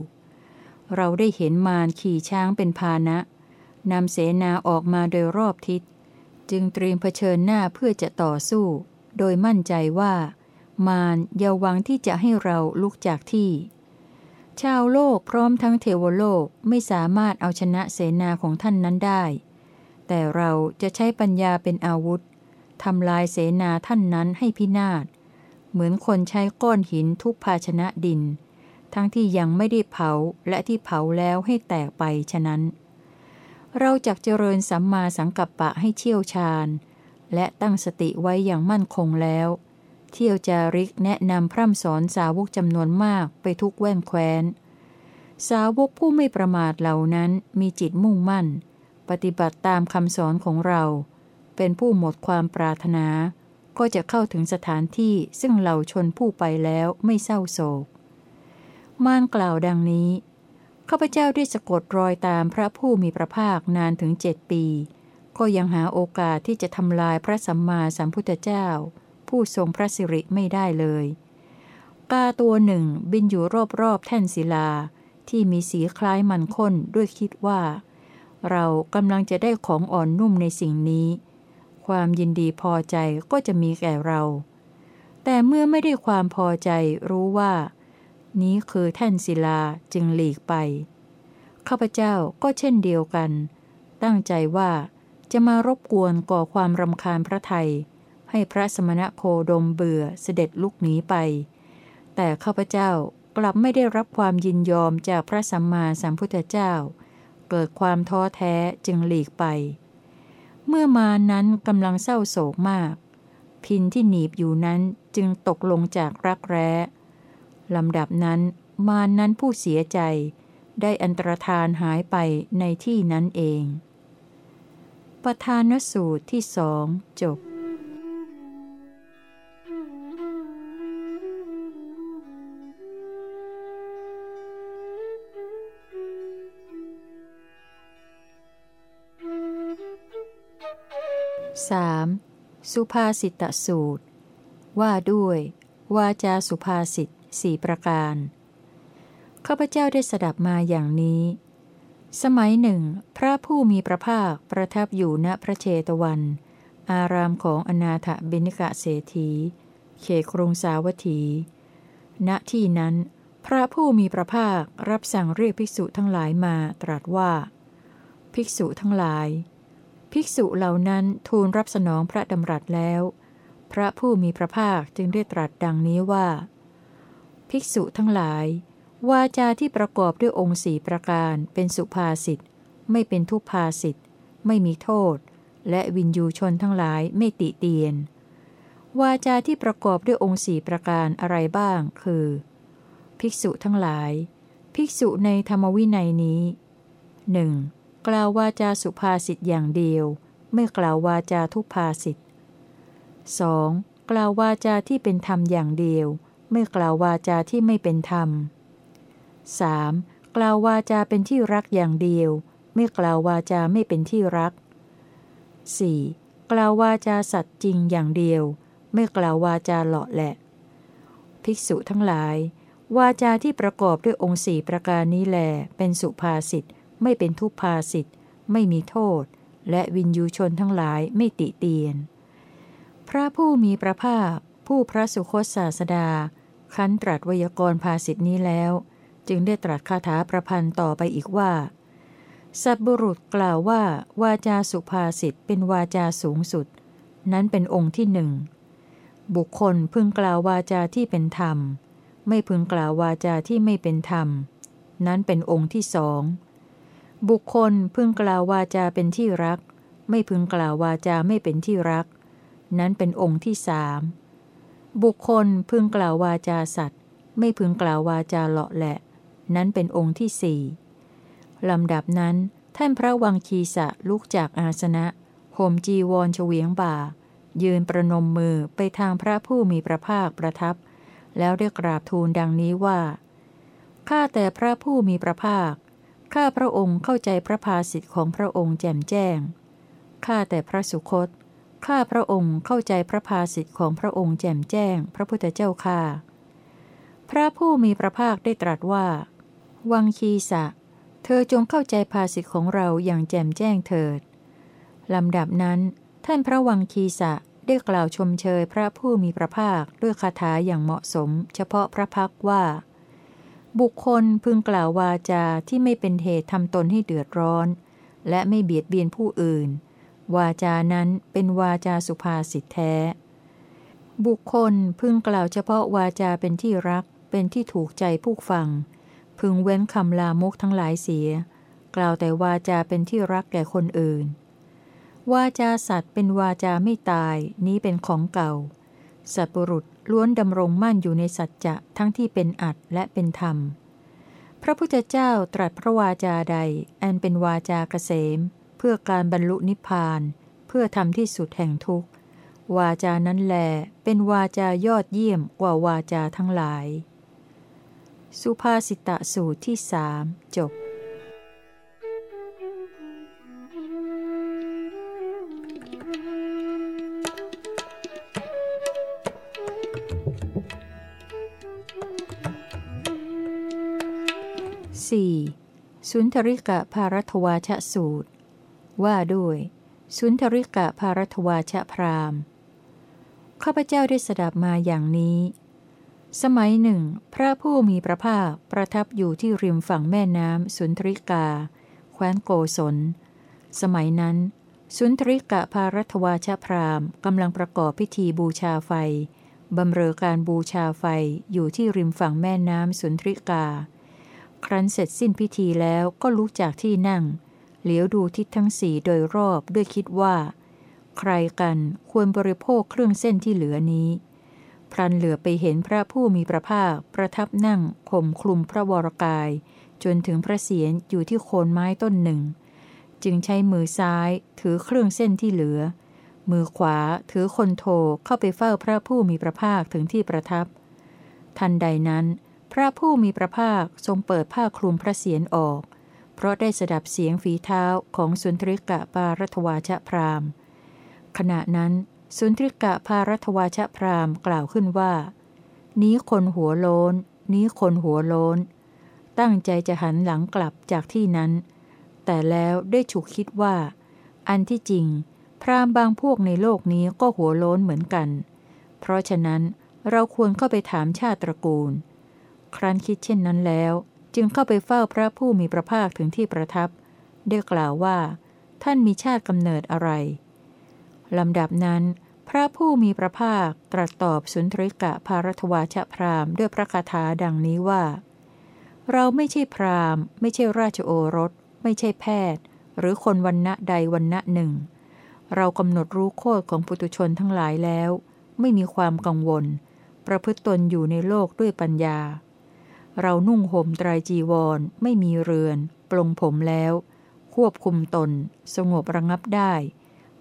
เราได้เห็นมารขี่ช้างเป็นพานะนำเสนาออกมาโดยรอบทิศ จึงเตรียมเผชิญหน้าเพื่อจะต่อสู้ โดยมั่นใจว่า มารอย่าหวังที่จะให้เราลุกจากที่ ชาวโลกพร้อมทั้งเทวโลกไม่สามารถเอาชนะเสนาของท่านนั้นได้ แต่เราจะใช้ปัญญาเป็นอาวุธทำลายเสนาท่านนั้นให้พินาศ เหมือนคนใช้ก้อนหินทุบภาชนะดิน ทั้งที่ยังไม่ได้เผาและที่เผาแล้วให้แตกไปฉะนั้น เราจักเจริญสัมมาสังกัปปะให้เชี่ยวชาญ และตั้งสติไว้อย่างมั่นคงแล้ว เที่ยวจาริกแนะนำพร่ำสอนสาวกจำนวนมากไปทุกแว่นแคว้น สาวกผู้ไม่ประมาทเหล่านั้นมีจิตมุ่งมั่น ปฏิบัติตามคำสอนของเรา เป็นผู้หมดความปรารถนา ก็จะเข้าถึงสถานที่ซึ่งเหล่าชนผู้ไปแล้วไม่เศร้าโศก ม่านกล่าวดังนี้ข้าพเจ้าได้สะกดรอยตามพระผู้มีพระภาคนานถึงเจ็ดปี ก็ยังหาโอกาสที่จะทำลายพระสัมมาสัมพุทธเจ้า ผู้ทรงพระสิริไม่ได้เลย กาตัวหนึ่งบินอยู่รอบๆแท่นศิลาที่มีสีคล้ายมันข้นด้วยคิดว่า เรากำลังจะได้ของอ่อนนุ่มในสิ่งนี้ ความยินดีพอใจก็จะมีแก่เรา แต่เมื่อไม่ได้ความพอใจรู้ว่า นี้คือแท่นศิลาจึงหลีกไป ข้าพเจ้าก็เช่นเดียวกัน ตั้งใจว่าจะมารบกวนก่อความรำคาญพระไทย ให้พระสมณะโคดมเบื่อเสด็จลุกหนีไป แต่ข้าพเจ้ากลับไม่ได้รับความยินยอมจากพระสัมมาสัมพุทธเจ้า เกิดความท้อแท้จึงหลีกไป เมื่อมานั้นกำลังเศร้าโศกมาก พินที่หนีบอยู่นั้นจึงตกลงจากรักแร้ลำดับนั้นมานั้นผู้เสียใจ ได้อันตรธานหายไปในที่นั้นเอง ประธานสูตรที่สองจบ สสุภาษิตสูตร ว่าด้วย วาจาสุภาษิตสี่ประการ ข้าพเจ้าได้สดับมาอย่างนี้ สมัยหนึ่ง พระผู้มีพระภาคประทับอยู่ณพระเชตวัน อารามของอนาถบิณิกะเศรษฐี เขครุงสาวัตถี ณที่นั้น พระผู้มีพระภาครับสั่งเรียกภิกษุทั้งหลายมาตรัสว่า ภิกษุทั้งหลาย ภิกษุเหล่านั้นทูลรับสนองพระดำรัสแล้ว พระผู้มีพระภาคจึงได้ตรัสดังนี้ว่า ภิกษุทั้งหลาย วาจาที่ประกอบด้วยองค์สีประการเป็นสุภาษิตไม่เป็นทุพภาษิตไม่มีโทษ และวินยูชนทั้งหลายไม่ติเตียน วาจาที่ประกอบด้วยองค์สีประการอะไรบ้าง คือ ภิกษุทั้งหลาย ภิกษุในธรรมวินัยนี้หนึ่ง กล่าววาจาสุภาษิตอย่างเดียว ไม่กล่าววาจาทุพภาษิต 2. กล่าววาจาที่เป็นธรรมอย่างเดียว ไม่กล่าววาจาที่ไม่เป็นธรรม 3. กล่าววาจาเป็นที่รักอย่างเดียว ไม่กล่าววาจาไม่เป็นที่รัก 4. กล่าววาจาสัตย์จริงอย่างเดียว ไม่กล่าววาจาหลาะแหละ ภิกษุทั้งหลาย วาจาที่ประกอบด้วยองค์สี่ประการนี้แหลเป็นสุภาษิต ไม่เป็นทุพภาสิทธ์ไม่มีโทษ และวินยูชนทั้งหลายไม่ติเตียน พระผู้มีพระภาค ผู้พระสุคตศาสดา คันตรัสวยากรภาสิทธินี้แล้ว จึงได้ตรัสคาถาประพันธ์ต่อไปอีกว่า สัตบุรุษกล่าวว่า วาจาสุภาษิตเป็นวาจาสูงสุด นั้นเป็นองค์ที่หนึ่ง บุคคลพึงกล่าววาจาที่เป็นธรรม ไม่พึงกล่าววาจาที่ไม่เป็นธรรม นั้นเป็นองค์ที่สอง บุคคลพึงกล่าววาจาเป็นที่รัก ไม่พึงกล่าววาจาไม่เป็นที่รัก นั้นเป็นองค์ที่สามบุคคลพึงกล่าววาจาสัตว์ ไม่พึงกล่าววาจาเลาะแหละ นั้นเป็นองค์ที่สี่ลำดับนั้น ท่านพระวังคีสะลุกจากอาสนะห่มจีวรเฉวียงบ่า ยืนประนมมือไปทางพระผู้มีพระภาคประทับ แล้วได้กราบทูลดังนี้ว่า ข้าแต่พระผู้มีพระภาค ข้าพระองค์เข้าใจพระภาสิทธิ์ของพระองค์แจ่มแจ้ง ข้าแต่พระสุคต ข้าพระองค์เข้าใจพระภาสิทธิ์ของพระองค์แจ่มแจ้ง พระพุทธเจ้าข้าพระผู้มีพระภาคได้ตรัสว่า วังคีสะ เธอจงเข้าใจภาษิตของเราอย่างแจ่มแจ้งเถิด ลำดับนั้น ท่านพระวังคีสะได้กล่าวชมเชยพระผู้มีพระภาคด้วยคาถาอย่างเหมาะสม เฉพาะพระพักว่า บุคคลพึงกล่าววาจาที่ไม่เป็นเหตุทำตนให้เดือดร้อน และไม่เบียดเบียนผู้อื่น วาจานั้นเป็นวาจาสุภาษิตแท้ บุคคลพึงกล่าวเฉพาะวาจาเป็นที่รักเป็นที่ถูกใจผู้ฟัง พึงเว้นคำลามกทั้งหลายเสีย กล่าวแต่วาจาเป็นที่รักแก่คนอื่น วาจาสัตว์เป็นวาจาไม่ตายนี้เป็นของเก่า สัตบุรุษ ล้วนดำรงมั่นอยู่ในสัจจะทั้งที่เป็นอัดและเป็นธรรม พระพุทธเจ้าตรัสพระวาจาใด อันเป็นวาจาเกษม เพื่อการบรรลุนิพพาน เพื่อทำที่สุดแห่งทุกข์วาจานั้นแลเป็นวาจายอดเยี่ยมกว่าวาจาทั้งหลาย สุภาษิตะสูตรที่สามจบ สี่สุนทริกะภารัตวาชสูตร ว่าด้วย สุนทริกะภารัตวาชพรามข้าพเจ้าได้สดับมาอย่างนี้ สมัยหนึ่ง พระผู้มีพระภาคประทับอยู่ที่ริมฝั่งแม่น้ำสุนทริกา แคว้นโกศล สมัยนั้น สุนทริกะภารัตวาชพรามกำลังประกอบพิธีบูชาไฟบำเรอการบูชาไฟอยู่ที่ริมฝั่งแม่น้ำสุนทริกา ครั้นเสร็จสิ้นพิธีแล้วก็ลุกจากที่นั่ง เหลียวดูทิศทั้งสี่โดยรอบด้วยคิดว่า ใครกันควรบริโภคเครื่องเส้นที่เหลือนี้ พลันเหลือไปเห็นพระผู้มีพระภาคประทับนั่งข่มคลุมพระวรกาย จนถึงพระเศียรอยู่ที่โคนไม้ต้นหนึ่ง จึงใช้มือซ้ายถือเครื่องเส้นที่เหลือ มือขวาถือคนโทเข้าไปเฝ้าพระผู้มีพระภาคถึงที่ประทับ ทันใดนั้น พระผู้มีพระภาคทรงเปิดผ้าคลุมพระเศียรออก เพราะได้สดับเสียงฝีเท้าของสุนทริกะปารัตวาชพรามขณะนั้นสุนทริกะพารัตวาชพรามกล่าวขึ้นว่า นี้คนหัวโลน นี้คนหัวโลน ตั้งใจจะหันหลังกลับจากที่นั้น แต่แล้วได้ฉุกคิดว่า อันที่จริง พรามบางพวกในโลกนี้ก็หัวโล้นเหมือนกัน เพราะฉะนั้นเราควรเข้าไปถามชาติตระกูล ครั้นคิดเช่นนั้นแล้ว จึงเข้าไปเฝ้าพระผู้มีพระภาคถึงที่ประทับ ได้กล่าวว่า ท่านมีชาติกำเนิดอะไรลำดับนั้น พระผู้มีพระภาคตรัสตอบสุนทริกะภารทวาชพรามด้วยพระคาถาดังนี้ว่า เราไม่ใช่พรามไม่ใช่ราชโอรส ไม่ใช่แพทย์ หรือคนวันณะใดวันณะหนึ่ง เรากำหนดรู้โคดของปุตุชนทั้งหลายแล้ว ไม่มีความกังวล ประพฤตตนอยู่ในโลกด้วยปัญญา เรานุ่งห่มไตรจีวร ไม่มีเรือน ปลงผมแล้ว ควบคุมตน สงบระงับได้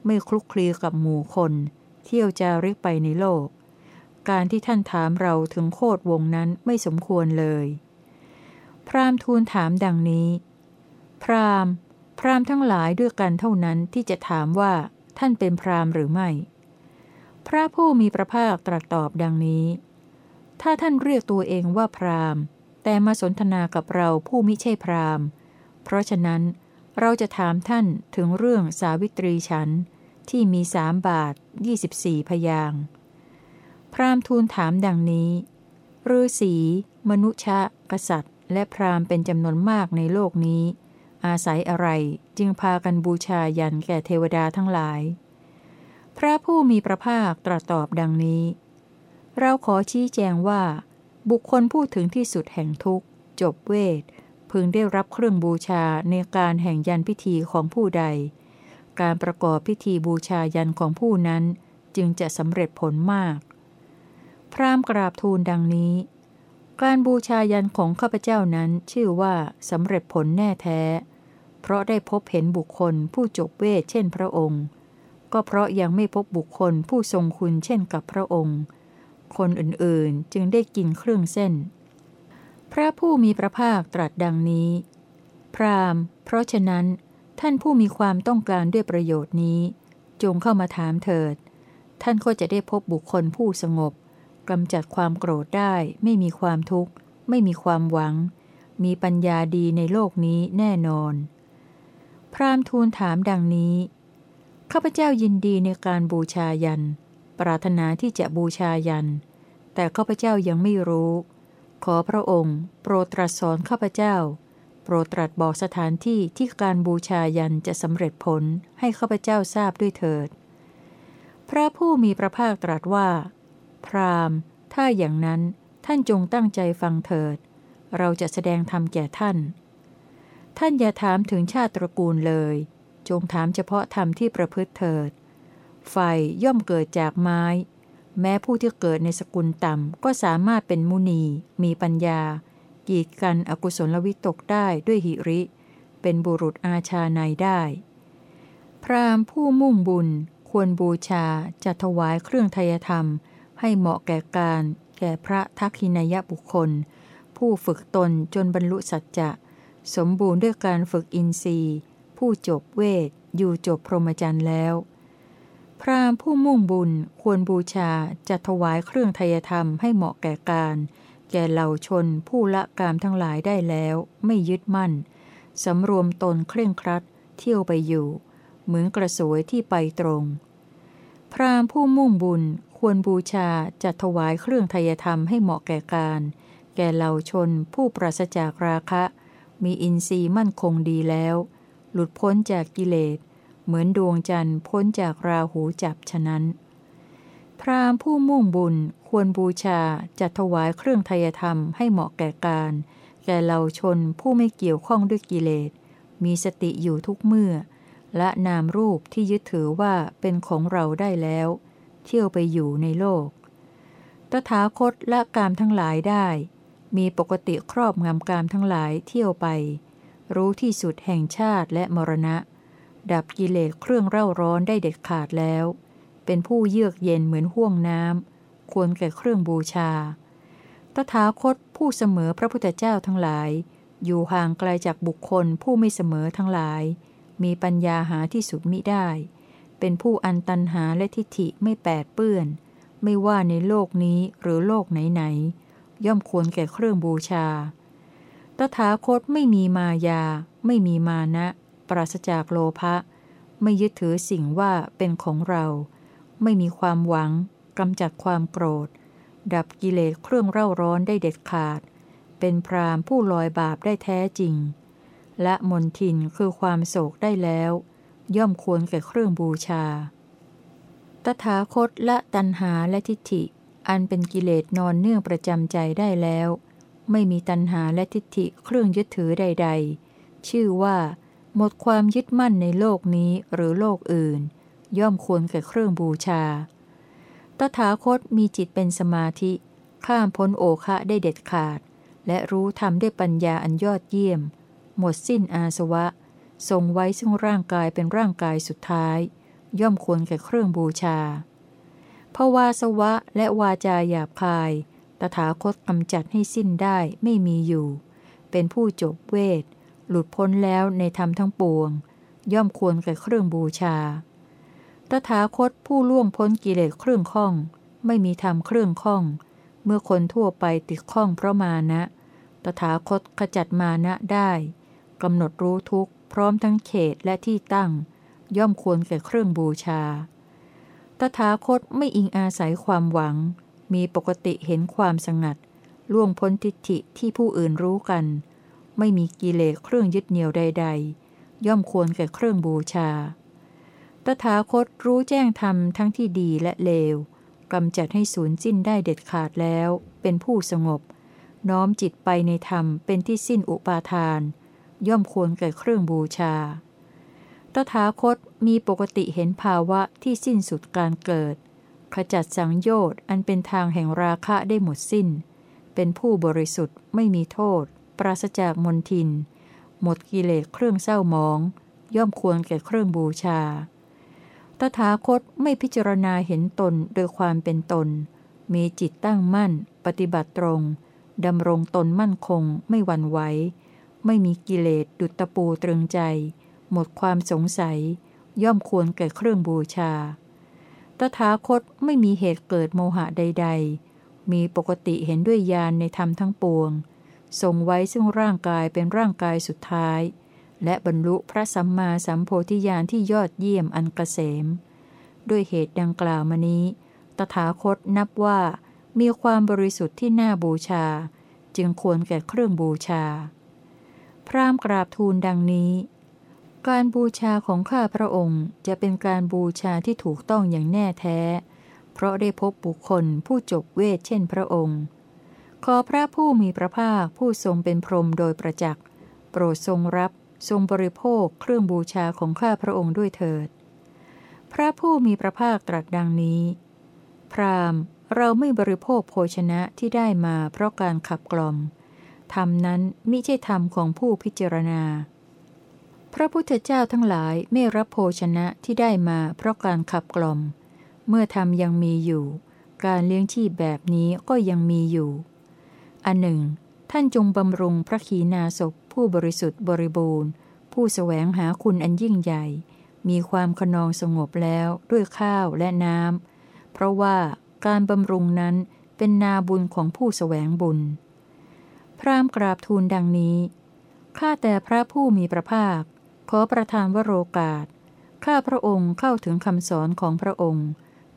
ไม่คลุกคลีกับหมู่คน เที่ยวจาริกไปในโลก การที่ท่านถามเราถึงโคดวงนั้นไม่สมควรเลย พรามทูลถามดังนี้ พรามพรามทั้งหลายด้วยกันเท่านั้นที่จะถามว่าท่านเป็นพรามหรือไม่ พระผู้มีพระภาคตรัสตอบดังนี้ ถ้าท่านเรียกตัวเองว่าพราม์ แต่มาสนทนากับเราผู้มิใช่พรามเพราะฉะนั้นเราจะถามท่านถึงเรื่องสาวิตรีฉัน ที่มีสามบาทยี่สิบสี่พยาง พราหมณ์ทูลถามดังนี้ฤาษีมนุษะกษัตริย์ และพราหมณ์เป็นจำนวนมากในโลกนี้ อาศัยอะไรจึงพากันบูชายันแก่เทวดาทั้งหลาย พระผู้มีพระภาคตรัสตอบดังนี้ เราขอชี้แจงว่า บุคคลพูดถึงที่สุดแห่งทุกข์ จบเวท พึงได้รับเครื่องบูชาในการแห่งยันพิธีของผู้ใด การประกอบพิธีบูชายันของผู้นั้น จึงจะสำเร็จผลมาก พรามกราบทูลดังนี้ การบูชายันของข้าพเจ้านั้นชื่อว่าสำเร็จผลแน่แท้ เพราะได้พบเห็นบุคคลผู้จบเวทเช่นพระองค์ ก็เพราะยังไม่พบบุคคลผู้ทรงคุณเช่นกับพระองค์ คนอื่นๆ จึงได้กินเครื่องเส้น พระผู้มีพระภาคตรัสดังนี้ พรามเพราะฉะนั้น ท่านผู้มีความต้องการด้วยประโยชน์นี้ จงเข้ามาถามเถิด ท่านก็จะได้พบบุคคลผู้สงบกำจัดความโกรธได้ ไม่มีความทุกข์ ไม่มีความหวัง มีปัญญาดีในโลกนี้แน่นอน พราหมณ์ทูลถามดังนี้ข้าพเจ้ายินดีในการบูชายัน ปรารถนาที่จะบูชายัน แต่ข้าพเจ้ายังไม่รู้ ขอพระองค์ โปรดตรัสสอนข้าพเจ้า โปรดตรัสบอกสถานที่ที่การบูชายันจะสำเร็จผลให้ข้าพเจ้าทราบด้วยเถิด พระผู้มีพระภาคตรัสว่า พราหมณ์ ถ้าอย่างนั้นท่านจงตั้งใจฟังเถิด เราจะแสดงธรรมแก่ท่าน ท่านอย่าถามถึงชาติตระกูลเลย จงถามเฉพาะธรรมที่ประพฤติเถิด ไฟย่อมเกิดจากไม้ แม้ผู้ที่เกิดในสกุลต่ำ ก็สามารถเป็นมุนี มีปัญญา กีดกันอกุศลวิตกได้ด้วยหิริ เป็นบุรุษอาชาในได้ พรามผู้มุ่งบุญควรบูชาจะถวายเครื่องทยธรรม ให้เหมาะแก่การ แก่พระทักขินายบุคคล ผู้ฝึกตนจนบรรลุสัจจะ สมบูรณ์ด้วยการฝึกอินทรีย์ ผู้จบเวทอยู่จบพรหมจรรย์แล้ว พราหมณ์ผู้มุ่งบุญควรบูชาจะถวายเครื่องทยธรรมให้เหมาะแก่การ แก่เหล่าชนผู้ละกามทั้งหลายได้แล้ว ไม่ยึดมั่น สำรวมตนเคร่งครัด เที่ยวไปอยู่ เหมือนกระสวยที่ไปตรง พราหมณ์ผู้มุ่งบุญควรบูชาจัดถวายเครื่องทยธรรมให้เหมาะแก่การ แก่เหล่าชนผู้ปราศจากราคะ มีอินทรีย์มั่นคงดีแล้ว หลุดพ้นจากกิเลส เหมือนดวงจันทร์พ้นจากราหูจับฉะนั้น พราหมณ์ผู้มุ่งบุญควรบูชาจัดถวายเครื่องทยธรรมให้เหมาะแก่การ แก่เหล่าชนผู้ไม่เกี่ยวข้องด้วยกิเลส มีสติอยู่ทุกเมื่อ และนามรูปที่ยึดถือว่าเป็นของเราได้แล้ว เที่ยวไปอยู่ในโลก ตถาคตละกามทั้งหลายได้ มีปกติครอบงำกามทั้งหลายเที่ยวไป รู้ที่สุดแห่งชาติและมรณะ ดับกิเลสเครื่องเร่าร้อนได้เด็ดขาดแล้ว เป็นผู้เยือกเย็นเหมือนห่วงน้ำควรแก่เครื่องบูชา ตถาคตผู้เสมอพระพุทธเจ้าทั้งหลาย อยู่ห่างไกลจากบุคคลผู้ไม่เสมอทั้งหลาย มีปัญญาหาที่สุดมิได้ เป็นผู้อันตันหาและทิฏฐิไม่แปดเปื้อน ไม่ว่าในโลกนี้หรือโลกไหนๆย่อมควรแก่เครื่องบูชาตถาคตไม่มีมายา ไม่มีมานะ ปราศจากโลภะไม่ยึดถือสิ่งว่าเป็นของเรา ไม่มีความหวังกำจัดความโกรธ ดับกิเลสเครื่องเร่าร้อนได้เด็ดขาด เป็นพรามผู้ลอยบาปได้แท้จริง และมนทินคือความโศกได้แล้ว ย่อมควรแก่เครื่องบูชา ตถาคตละตัณหาและทิฏฐิ อันเป็นกิเลสนอนเนื่องประจำใจได้แล้ว ไม่มีตัณหาและทิฏฐิเครื่องยึดถือใด ๆ ชื่อว่า หมดความยึดมั่นในโลกนี้หรือโลกอื่น ย่อมควรแก่เครื่องบูชา ตถาคตมีจิตเป็นสมาธิ ข้ามพ้นโอคะได้เด็ดขาด และรู้ธรรมด้วยปัญญาอันยอดเยี่ยม หมดสิ้นอาสวะ ทรงไว้ซึ่งร่างกายเป็นร่างกายสุดท้าย ย่อมควรแก่เครื่องบูชาภาวาสวะและวาจาหยาบคาย ตถาคตกำจัดให้สิ้นได้ไม่มีอยู่ เป็นผู้จบเวท หลุดพ้นแล้วในธรรมทั้งปวง ย่อมควรแก่เครื่องบูชา ตถาคตผู้ล่วงพ้นกิเลสเครื่องข้อง ไม่มีธรรมเครื่องข้อง เมื่อคนทั่วไปติดข้องเพราะมานะ ตถาคตขจัดมานะได้กำหนดรู้ทุกพร้อมทั้งเขตและที่ตั้ง ย่อมควรแก่เครื่องบูชา ตถาคตไม่อิงอาศัยความหวัง มีปกติเห็นความสงัด ล่วงพ้นทิฏฐิที่ผู้อื่นรู้กัน ไม่มีกิเลสเครื่องยึดเหนี่ยวใด ๆ ย่อมควรแก่เครื่องบูชา ตถาคตรู้แจ้งธรรมทั้งที่ดีและเลวกำจัดให้สูญสิ้นได้เด็ดขาดแล้ว เป็นผู้สงบ น้อมจิตไปในธรรมเป็นที่สิ้นอุปาทาน ย่อมควรแก่เครื่องบูชา ตถาคตมีปกติเห็นภาวะที่สิ้นสุดการเกิด ขจัดสังโยชน์อันเป็นทางแห่งราคะได้หมดสิ้น เป็นผู้บริสุทธิ์ไม่มีโทษ ปราศจากมนทิน หมดกิเลสเครื่องเศร้าหมอง ย่อมควรแก่เครื่องบูชา ตถาคตไม่พิจารณาเห็นตนโดยความเป็นตน มีจิตตั้งมั่น ปฏิบัติตรง ดำรงตนมั่นคง ไม่หวั่นไหว ไม่มีกิเลสดุจตะปูตรึงใจ หมดความสงสัย ย่อมควรแก่เครื่องบูชา ตถาคตไม่มีเหตุเกิดโมหะใด ๆ มีปกติเห็นด้วยญาณในธรรมทั้งปวง ทรงไว้ซึ่งร่างกายเป็นร่างกายสุดท้าย และบรรลุพระสัมมาสัมโพธิญาณที่ยอดเยี่ยมอันกเกษม ด้วยเหตุดังกล่าวมานี้ ตถาคตนับว่า มีความบริสุทธิ์ที่น่าบูชา จึงควรแก่เครื่องบูชา พรามกราบทูลดังนี้ การบูชาของข้าพระองค์จะเป็นการบูชาที่ถูกต้องอย่างแน่แท้ เพราะได้พบบุคคลผู้จบเวทเช่นพระองค์ ขอพระผู้มีพระภาคผู้ทรงเป็นพรหมโดยประจักษ์โปรดทรงรับทรงบริโภคเครื่องบูชาของข้าพระองค์ด้วยเถิด พระผู้มีพระภาคตรัสดังนี้ พรามเราไม่บริโภคโภชนะที่ได้มาเพราะการขับกล่อมธรรมนั้นมิใช่ธรรมของผู้พิจารณา พระพุทธเจ้าทั้งหลายไม่รับโภชนะที่ได้มาเพราะการขับกล่อม เมื่อธรรมยังมีอยู่ การเลี้ยงชีพแบบนี้ก็ยังมีอยู่ อันหนึ่ง ท่านจงบำรุงพระขีณาสพผู้บริสุทธิ์บริบูรณ์ ผู้สแสวงหาคุณอันยิ่งใหญ่ มีความขนองสงบแล้วด้วยข้าวและน้ำเพราะว่าการบำรุงนั้นเป็นนาบุญของผู้สแสวงบุญ พรามกราบทูลดังนี้ ข้าแต่พระผู้มีพระภาค ขอประทานวโรกาส ข้าพระองค์เข้าถึงคำสอนของพระองค์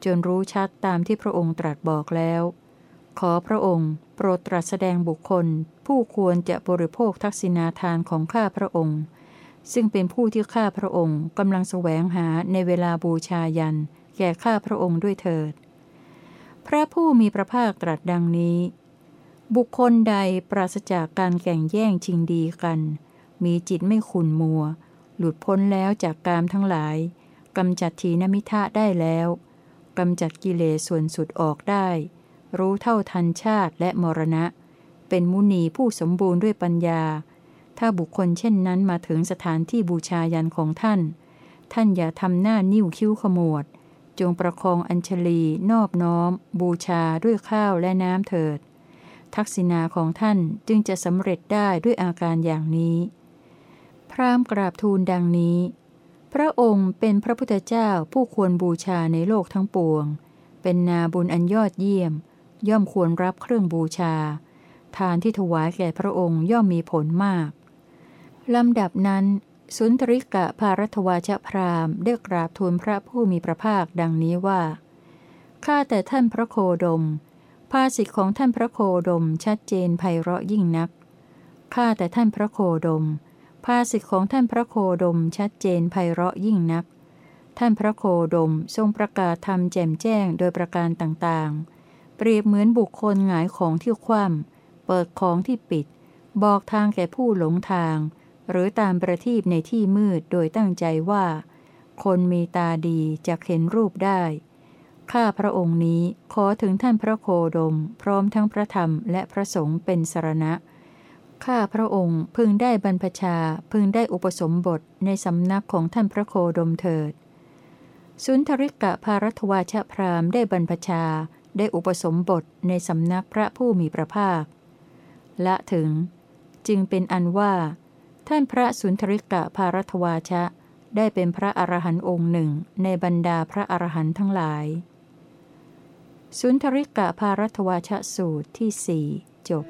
จนรู้ชัดตามที่พระองค์ตรัสบอกแล้ว ขอพระองค์โปรดตรัสแสดงบุคคล ผู้ควรจะบริโภคทักษิณาทานของข้าพระองค์ ซึ่งเป็นผู้ที่ข้าพระองค์กำลังแสวงหาในเวลาบูชายัน แก่ข้าพระองค์ด้วยเถิด พระผู้มีพระภาคตรัสดังนี้ บุคคลใดปราศจากการแข่งแย่งชิงดีกัน มีจิตไม่ขุนมัว หลุดพ้นแล้วจากกามทั้งหลายกำจัดทีนมิทะได้แล้วกำจัดกิเลสส่วนสุดออกได้ รู้เท่าทันชาติและมรณะ เป็นมุนีผู้สมบูรณ์ด้วยปัญญา ถ้าบุคคลเช่นนั้นมาถึงสถานที่บูชายันของท่าน ท่านอย่าทำหน้านิ้วคิ้วขมวด จงประคองอัญชลีนอบน้อม บูชาด้วยข้าวและน้ำเถิด ทักษิณาของท่านจึงจะสำเร็จได้ด้วยอาการอย่างนี้ พรามกราบทูลดังนี้ พระองค์เป็นพระพุทธเจ้าผู้ควรบูชาในโลกทั้งปวง เป็นนาบุญอันยอดเยี่ยม ย่อมควรรับเครื่องบูชา ทานที่ถวายแก่พระองค์ย่อมมีผลมากลำดับนั้น สุนทริกะภารัตวาชพรามได้กราบทูลพระผู้มีพระภาคดังนี้ว่า ข้าแต่ท่านพระโคดม ภาสิทธิของท่านพระโคดมชัดเจนไพเราะยิ่งนัก ข้าแต่ท่านพระโคดม ภาสิทธิของท่านพระโคดมชัดเจนไพเราะยิ่งนัก ท่านพระโคดมทรงประกาศธรรมแจ่มแจ้งโดยประการต่างๆ เปรียบเหมือนบุคคลหงายของที่คว่ำเปิดของที่ปิด บอกทางแก่ผู้หลงทาง หรือตามประทีปในที่มืดโดยตั้งใจว่า คนมีตาดีจะเห็นรูปได้ ข้าพระองค์นี้ขอถึงท่านพระโคดม พร้อมทั้งพระธรรมและพระสงฆ์เป็นสรณะ ข้าพระองค์พึงได้บรรพชาพึงได้อุปสมบทในสำนักของท่านพระโคดมเถิด สุนทริกะภารัตวาชพรามได้บรรพชา ได้อุปสมบทในสำนักพระผู้มีพระภาค ละถึง จึงเป็นอันว่า ท่านพระสุนทริกะภารัตวาชะ ได้เป็นพระอรหันต์องค์หนึ่งในบรรดาพระอรหันต์ทั้งหลาย สุนทริกะภารัตวาชะสูตรที่สี่จบ